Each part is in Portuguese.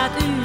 I do.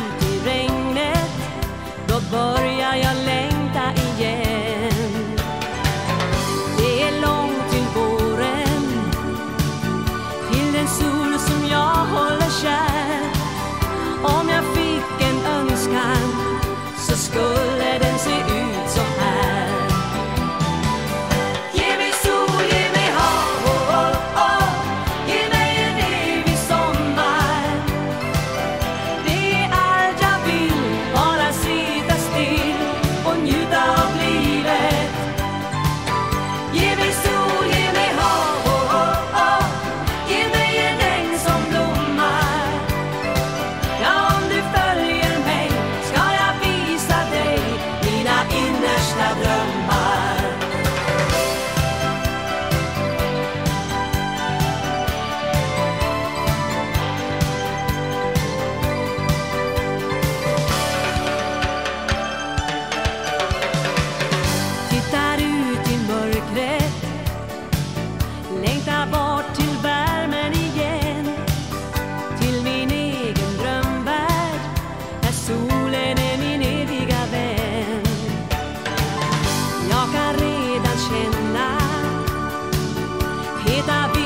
vida.